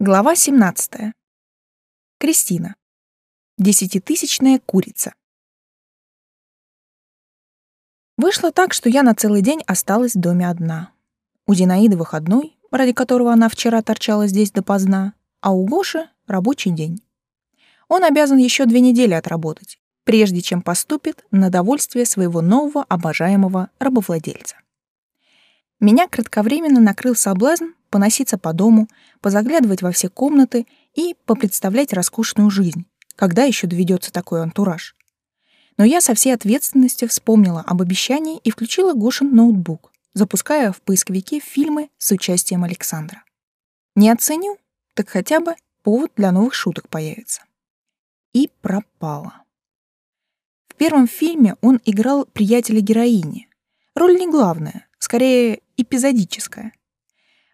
Глава 17. Кристина. Десятитысячная курица. Вышло так, что я на целый день осталась в доме одна. У Зинаиды выходной, ради которого она вчера торчала здесь допоздна, а у Гоши рабочий день. Он обязан еще две недели отработать, прежде чем поступит на довольствие своего нового обожаемого рабовладельца. Меня кратковременно накрыл соблазн поноситься по дому, позаглядывать во все комнаты и попредставлять роскошную жизнь, когда еще доведется такой антураж. Но я со всей ответственностью вспомнила об обещании и включила Гошин ноутбук, запуская в поисковике фильмы с участием Александра. Не оценю, так хотя бы повод для новых шуток появится. И пропала. В первом фильме он играл приятеля героини. Роль не главная, скорее эпизодическая.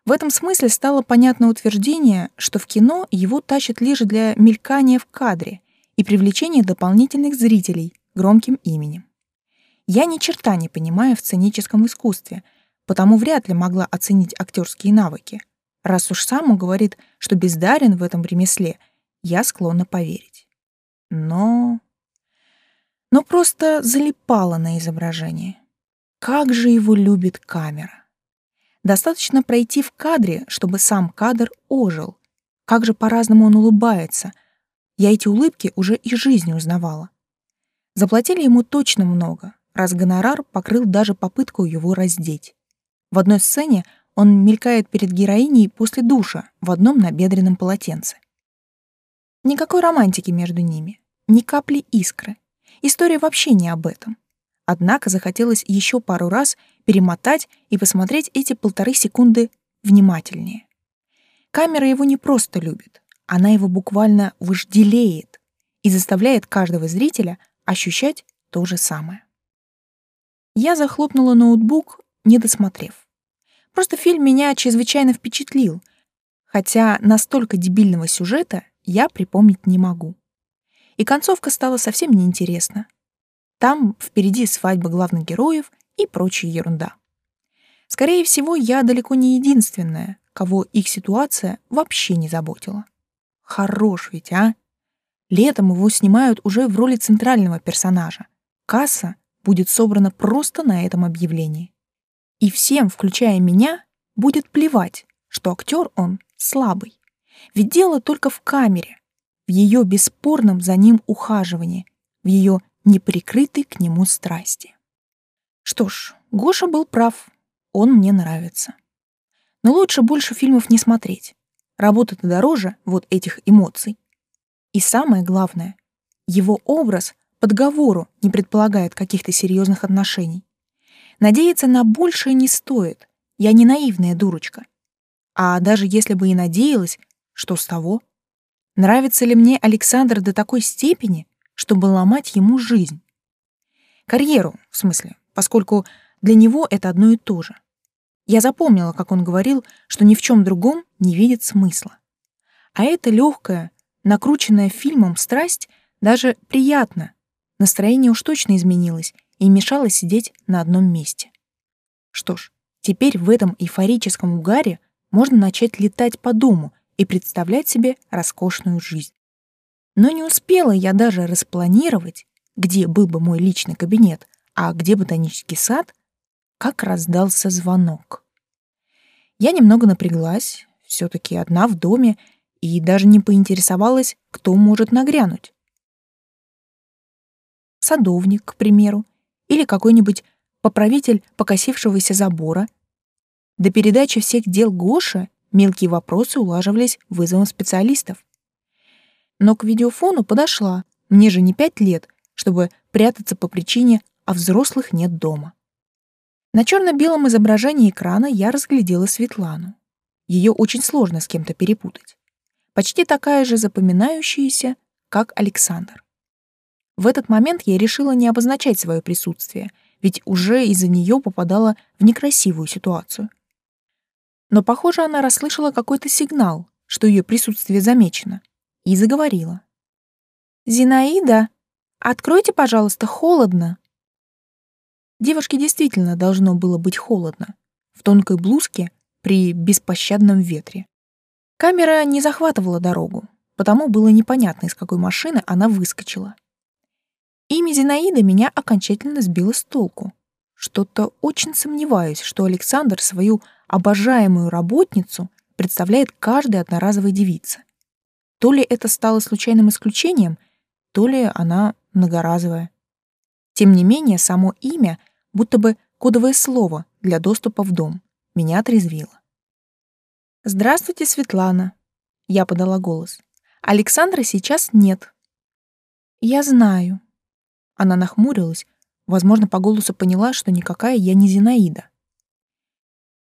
В этом смысле стало понятно утверждение, что в кино его тащат лишь для мелькания в кадре и привлечения дополнительных зрителей громким именем. Я ни черта не понимаю в сценическом искусстве, потому вряд ли могла оценить актерские навыки. Раз уж сам он говорит, что бездарен в этом ремесле, я склонна поверить. Но... Но просто залипала на изображение. Как же его любит камера. Достаточно пройти в кадре, чтобы сам кадр ожил. Как же по-разному он улыбается. Я эти улыбки уже и жизни узнавала. Заплатили ему точно много, раз гонорар покрыл даже попытку его раздеть. В одной сцене он мелькает перед героиней после душа в одном набедренном полотенце. Никакой романтики между ними, ни капли искры. История вообще не об этом. Однако захотелось еще пару раз перемотать и посмотреть эти полторы секунды внимательнее. Камера его не просто любит, она его буквально вожделеет и заставляет каждого зрителя ощущать то же самое. Я захлопнула ноутбук, не досмотрев. Просто фильм меня чрезвычайно впечатлил, хотя настолько дебильного сюжета я припомнить не могу. И концовка стала совсем неинтересна. Там впереди свадьба главных героев и прочая ерунда. Скорее всего, я далеко не единственная, кого их ситуация вообще не заботила. Хорош ведь, а? Летом его снимают уже в роли центрального персонажа. Касса будет собрана просто на этом объявлении. И всем, включая меня, будет плевать, что актер он слабый. Ведь дело только в камере, в ее бесспорном за ним ухаживании, в ее неприкрытой к нему страсти. Что ж, Гоша был прав, он мне нравится. Но лучше больше фильмов не смотреть. Работа-то дороже вот этих эмоций. И самое главное, его образ по договору не предполагает каких-то серьезных отношений. Надеяться на большее не стоит. Я не наивная дурочка. А даже если бы и надеялась, что с того? Нравится ли мне Александр до такой степени, чтобы ломать ему жизнь. Карьеру, в смысле, поскольку для него это одно и то же. Я запомнила, как он говорил, что ни в чем другом не видит смысла. А эта легкая, накрученная фильмом страсть даже приятно. Настроение уж точно изменилось и мешало сидеть на одном месте. Что ж, теперь в этом эйфорическом угаре можно начать летать по дому и представлять себе роскошную жизнь. Но не успела я даже распланировать, где был бы мой личный кабинет, а где ботанический сад, как раздался звонок. Я немного напряглась, все таки одна в доме, и даже не поинтересовалась, кто может нагрянуть. Садовник, к примеру, или какой-нибудь поправитель покосившегося забора. До передачи всех дел Гоша мелкие вопросы улаживались вызовом специалистов но к видеофону подошла. Мне же не пять лет, чтобы прятаться по причине «а взрослых нет дома». На черно-белом изображении экрана я разглядела Светлану. Ее очень сложно с кем-то перепутать. Почти такая же запоминающаяся, как Александр. В этот момент я решила не обозначать свое присутствие, ведь уже из-за нее попадала в некрасивую ситуацию. Но, похоже, она расслышала какой-то сигнал, что ее присутствие замечено — и заговорила. «Зинаида, откройте, пожалуйста, холодно». Девушке действительно должно было быть холодно, в тонкой блузке при беспощадном ветре. Камера не захватывала дорогу, потому было непонятно, из какой машины она выскочила. Имя Зинаида меня окончательно сбило с толку. Что-то очень сомневаюсь, что Александр свою обожаемую работницу представляет каждой одноразовой девице. То ли это стало случайным исключением, то ли она многоразовая. Тем не менее, само имя, будто бы кодовое слово для доступа в дом, меня отрезвило. «Здравствуйте, Светлана», — я подала голос. «Александра сейчас нет». «Я знаю». Она нахмурилась, возможно, по голосу поняла, что никакая я не Зинаида.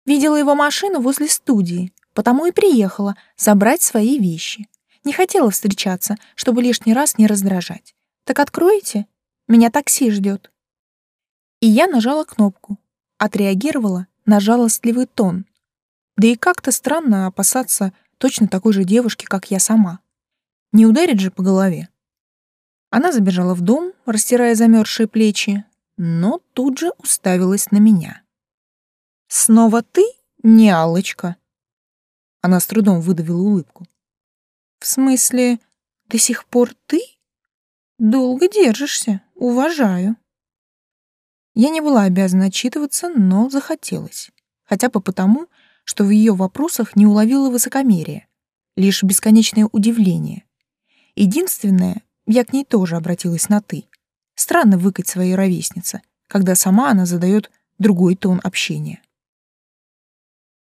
Видела его машину возле студии, потому и приехала забрать свои вещи. Не хотела встречаться, чтобы лишний раз не раздражать. Так откроете? Меня такси ждет. И я нажала кнопку. Отреагировала на жалостливый тон. Да и как-то странно опасаться точно такой же девушки, как я сама. Не ударит же по голове. Она забежала в дом, растирая замерзшие плечи, но тут же уставилась на меня. «Снова ты, не Аллочка?» Она с трудом выдавила улыбку. «В смысле, до сих пор ты? Долго держишься, уважаю». Я не была обязана отчитываться, но захотелось. Хотя бы потому, что в ее вопросах не уловила высокомерия, лишь бесконечное удивление. Единственное, я к ней тоже обратилась на «ты». Странно выкать своей ровеснице, когда сама она задает другой тон общения.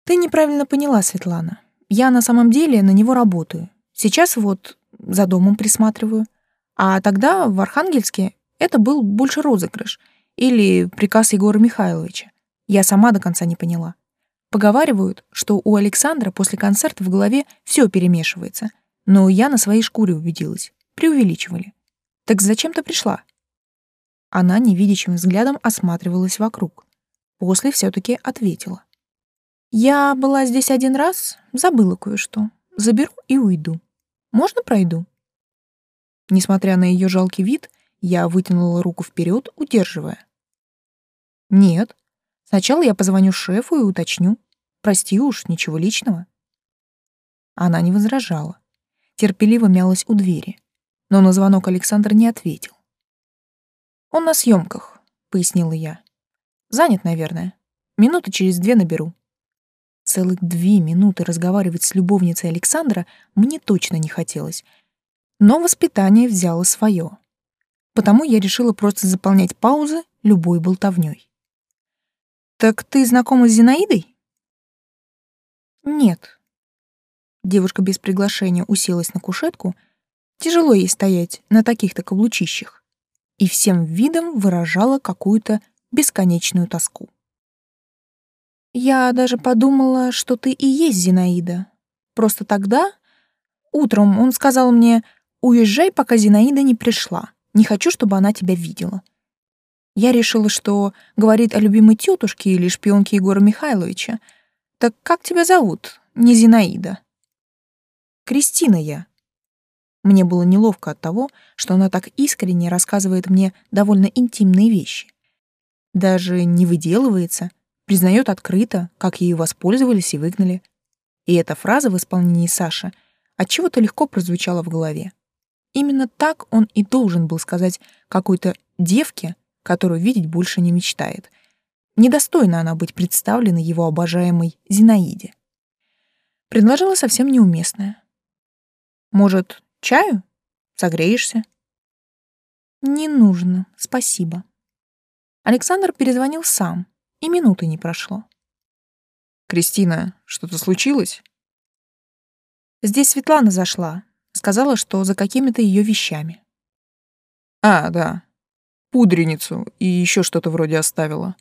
Ты неправильно поняла, Светлана. Я на самом деле на него работаю. Сейчас вот за домом присматриваю. А тогда в Архангельске это был больше розыгрыш или приказ Егора Михайловича. Я сама до конца не поняла. Поговаривают, что у Александра после концерта в голове все перемешивается. Но я на своей шкуре убедилась. Преувеличивали. Так зачем ты пришла? Она невидящим взглядом осматривалась вокруг. После все таки ответила. Я была здесь один раз, забыла кое-что. Заберу и уйду. Можно пройду? Несмотря на ее жалкий вид, я вытянула руку вперед, удерживая. Нет. Сначала я позвоню шефу и уточню. Прости уж, ничего личного. Она не возражала. Терпеливо мялась у двери. Но на звонок Александр не ответил. «Он на съемках», — пояснила я. «Занят, наверное. Минуты через две наберу». Целых две минуты разговаривать с любовницей Александра мне точно не хотелось. Но воспитание взяло свое. Потому я решила просто заполнять паузы любой болтовнёй. «Так ты знакома с Зинаидой?» «Нет». Девушка без приглашения уселась на кушетку. Тяжело ей стоять на таких-то каблучищах. И всем видом выражала какую-то бесконечную тоску. Я даже подумала, что ты и есть Зинаида. Просто тогда, утром, он сказал мне, уезжай, пока Зинаида не пришла. Не хочу, чтобы она тебя видела. Я решила, что говорит о любимой тетушке или шпионке Егора Михайловича. Так как тебя зовут? Не Зинаида. Кристина я. Мне было неловко от того, что она так искренне рассказывает мне довольно интимные вещи. Даже не выделывается, признает открыто, как ею воспользовались и выгнали. И эта фраза в исполнении Саши отчего-то легко прозвучала в голове. Именно так он и должен был сказать какой-то девке, которую видеть больше не мечтает. Недостойна она быть представлена его обожаемой Зинаиде. Предложила совсем неуместное. «Может, чаю? Согреешься?» «Не нужно, спасибо». Александр перезвонил сам, и минуты не прошло. «Кристина, что-то случилось?» «Здесь Светлана зашла. Сказала, что за какими-то ее вещами». «А, да. Пудреницу и еще что-то вроде оставила.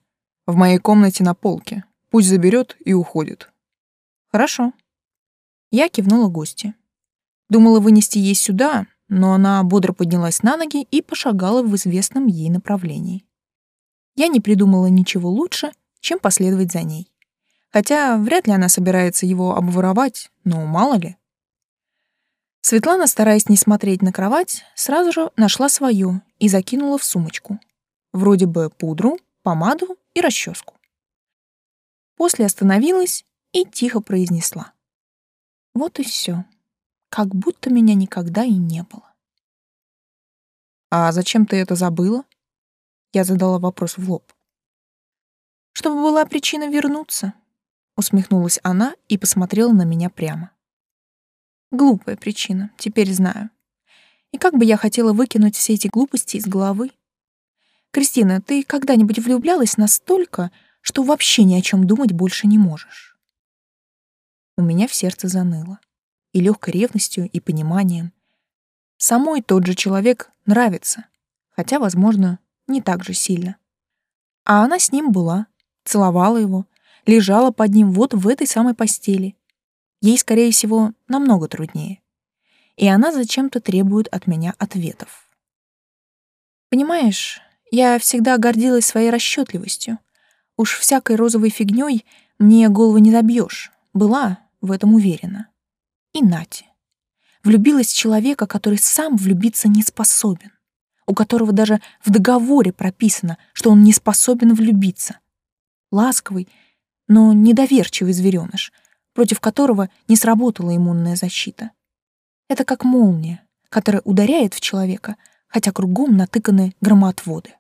В моей комнате на полке. Пусть заберет и уходит». «Хорошо». Я кивнула гости. Думала вынести ей сюда, но она бодро поднялась на ноги и пошагала в известном ей направлении я не придумала ничего лучше, чем последовать за ней. Хотя вряд ли она собирается его обворовать, но мало ли. Светлана, стараясь не смотреть на кровать, сразу же нашла свою и закинула в сумочку. Вроде бы пудру, помаду и расческу. После остановилась и тихо произнесла. Вот и все. Как будто меня никогда и не было. «А зачем ты это забыла?» Я задала вопрос в лоб. «Чтобы была причина вернуться», — усмехнулась она и посмотрела на меня прямо. «Глупая причина, теперь знаю. И как бы я хотела выкинуть все эти глупости из головы. Кристина, ты когда-нибудь влюблялась настолько, что вообще ни о чем думать больше не можешь?» У меня в сердце заныло. И легкой ревностью, и пониманием. Самой тот же человек нравится, хотя, возможно, не так же сильно. А она с ним была, целовала его, лежала под ним вот в этой самой постели. Ей, скорее всего, намного труднее. И она зачем-то требует от меня ответов. Понимаешь, я всегда гордилась своей расчетливостью. Уж всякой розовой фигней мне голову не забьешь. Была в этом уверена. И Нати. Влюбилась в человека, который сам влюбиться не способен у которого даже в договоре прописано, что он не способен влюбиться. Ласковый, но недоверчивый зверёныш, против которого не сработала иммунная защита. Это как молния, которая ударяет в человека, хотя кругом натыканы громоотводы.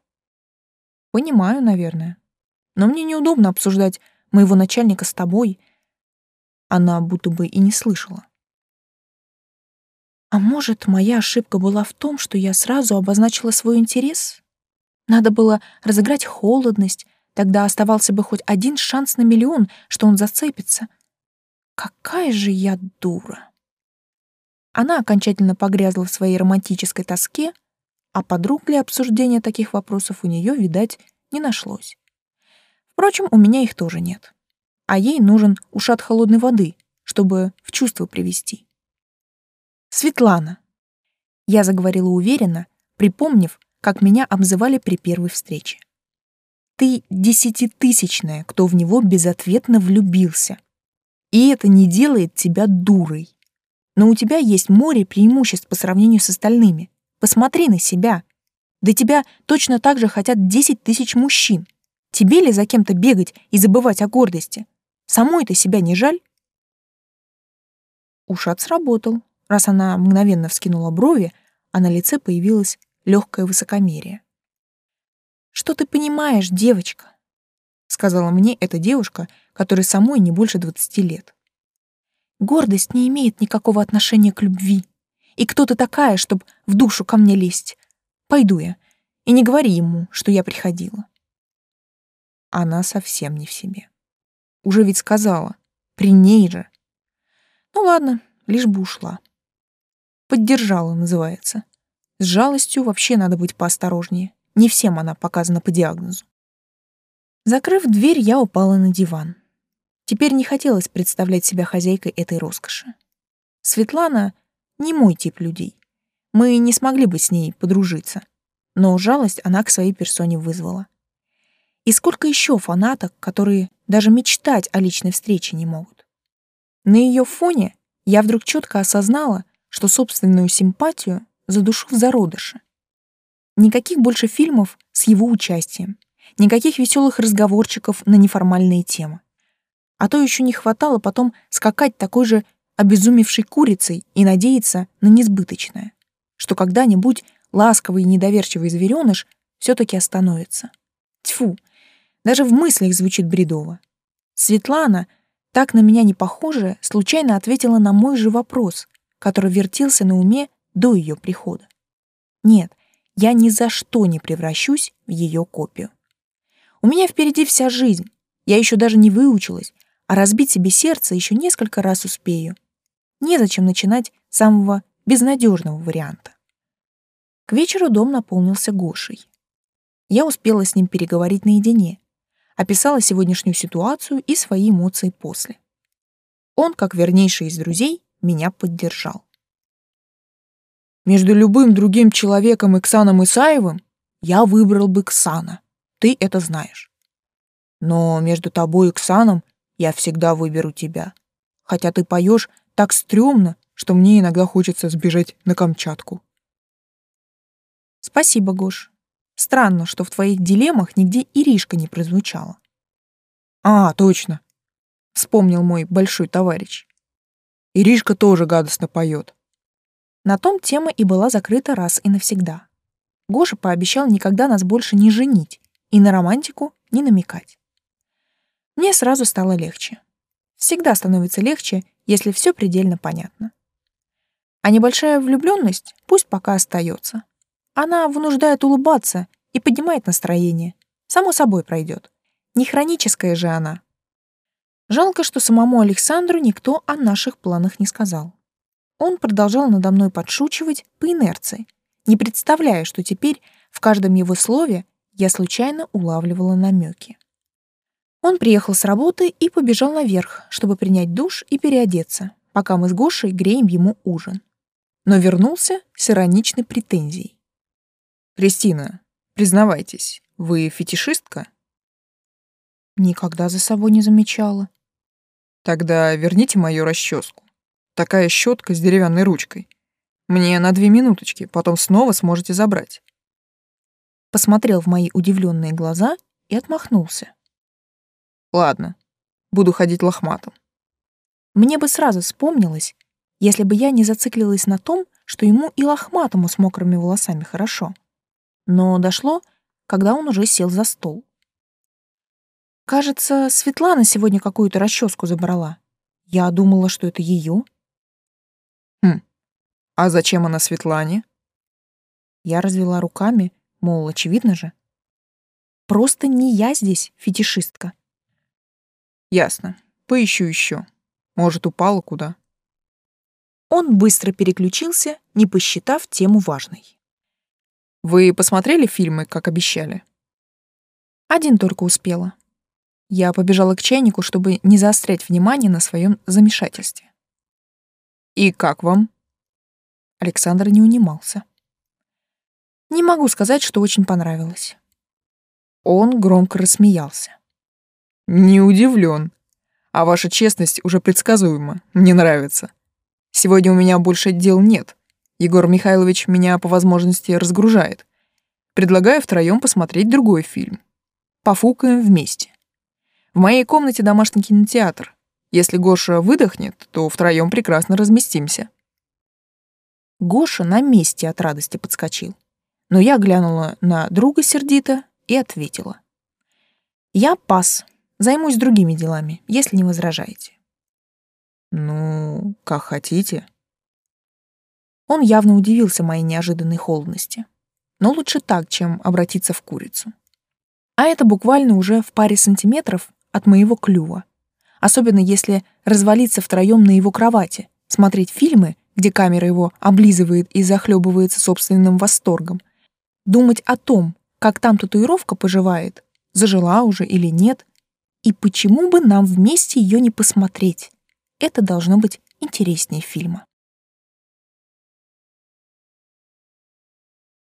Понимаю, наверное. Но мне неудобно обсуждать моего начальника с тобой. Она будто бы и не слышала. А может, моя ошибка была в том, что я сразу обозначила свой интерес? Надо было разыграть холодность, тогда оставался бы хоть один шанс на миллион, что он зацепится. Какая же я дура. Она окончательно погрязла в своей романтической тоске, а подруг для обсуждения таких вопросов у нее, видать, не нашлось. Впрочем, у меня их тоже нет. А ей нужен ушат холодной воды, чтобы в чувство привести. Светлана. Я заговорила уверенно, припомнив, как меня обзывали при первой встрече. Ты десятитысячная, кто в него безответно влюбился. И это не делает тебя дурой. Но у тебя есть море преимуществ по сравнению с остальными. Посмотри на себя. Да тебя точно так же хотят десять тысяч мужчин. Тебе ли за кем-то бегать и забывать о гордости? Самой-то себя не жаль? Ушат сработал, раз она мгновенно вскинула брови, а на лице появилось легкое высокомерие. «Что ты понимаешь, девочка?» — сказала мне эта девушка, которой самой не больше двадцати лет. «Гордость не имеет никакого отношения к любви. И кто ты такая, чтобы в душу ко мне лезть? Пойду я, и не говори ему, что я приходила». Она совсем не в себе. Уже ведь сказала, при ней же. Ну ладно, лишь бы ушла. Поддержала, называется. С жалостью вообще надо быть поосторожнее. Не всем она показана по диагнозу. Закрыв дверь, я упала на диван. Теперь не хотелось представлять себя хозяйкой этой роскоши. Светлана — не мой тип людей. Мы не смогли бы с ней подружиться. Но жалость она к своей персоне вызвала. И сколько еще фанаток, которые даже мечтать о личной встрече не могут. На ее фоне я вдруг четко осознала, что собственную симпатию задушу в зародыше. Никаких больше фильмов с его участием, никаких веселых разговорчиков на неформальные темы. А то еще не хватало потом скакать такой же обезумевшей курицей и надеяться на несбыточное, что когда-нибудь ласковый и недоверчивый зверёныш все-таки остановится. Тьфу, даже в мыслях звучит бредово. Светлана, так на меня не похожая, случайно ответила на мой же вопрос, который вертелся на уме до ее прихода. Нет, я ни за что не превращусь в ее копию. У меня впереди вся жизнь. Я еще даже не выучилась, а разбить себе сердце еще несколько раз успею. Незачем начинать с самого безнадежного варианта. К вечеру дом наполнился Гошей. Я успела с ним переговорить наедине, описала сегодняшнюю ситуацию и свои эмоции после. Он, как вернейший из друзей, меня поддержал. Между любым другим человеком и Ксаном Исаевым я выбрал бы Ксана. Ты это знаешь. Но между тобой и Ксаном я всегда выберу тебя. Хотя ты поешь так стрёмно, что мне иногда хочется сбежать на Камчатку. Спасибо, Гош. Странно, что в твоих дилеммах нигде Иришка не прозвучала. А, точно. Вспомнил мой большой товарищ. Иришка тоже гадостно поет. На том тема и была закрыта раз и навсегда. Гоша пообещал никогда нас больше не женить и на романтику не намекать. Мне сразу стало легче. Всегда становится легче, если все предельно понятно. А небольшая влюбленность пусть пока остается. Она вынуждает улыбаться и поднимает настроение. Само собой пройдет. Не хроническая же она. Жалко, что самому Александру никто о наших планах не сказал. Он продолжал надо мной подшучивать по инерции, не представляя, что теперь в каждом его слове я случайно улавливала намеки. Он приехал с работы и побежал наверх, чтобы принять душ и переодеться, пока мы с Гошей греем ему ужин. Но вернулся с ироничной претензией. «Кристина, признавайтесь, вы фетишистка?» Никогда за собой не замечала. Тогда верните мою расческу. Такая щетка с деревянной ручкой. Мне на две минуточки, потом снова сможете забрать. Посмотрел в мои удивленные глаза и отмахнулся. Ладно, буду ходить лохматым. Мне бы сразу вспомнилось, если бы я не зациклилась на том, что ему и лохматому с мокрыми волосами хорошо. Но дошло, когда он уже сел за стол. Кажется, Светлана сегодня какую-то расческу забрала. Я думала, что это ее. Хм, а зачем она Светлане? Я развела руками, мол, очевидно же. Просто не я здесь фетишистка. Ясно. Поищу еще. Может, упала куда? Он быстро переключился, не посчитав тему важной. Вы посмотрели фильмы, как обещали? Один только успела. Я побежала к чайнику, чтобы не заострять внимание на своем замешательстве. И как вам? Александр не унимался. Не могу сказать, что очень понравилось. Он громко рассмеялся. Не удивлен. А ваша честность уже предсказуема. Мне нравится. Сегодня у меня больше дел нет. Егор Михайлович меня по возможности разгружает. Предлагаю втроем посмотреть другой фильм. Пофукаем вместе. В моей комнате домашний кинотеатр. Если Гоша выдохнет, то втроем прекрасно разместимся. Гоша на месте от радости подскочил. Но я глянула на друга сердито и ответила. «Я пас. Займусь другими делами, если не возражаете». «Ну, как хотите». Он явно удивился моей неожиданной холодности. Но лучше так, чем обратиться в курицу. А это буквально уже в паре сантиметров от моего клюва. Особенно если развалиться втроем на его кровати, смотреть фильмы где камера его облизывает и захлебывается собственным восторгом, думать о том, как там татуировка поживает, зажила уже или нет, и почему бы нам вместе ее не посмотреть. Это должно быть интереснее фильма.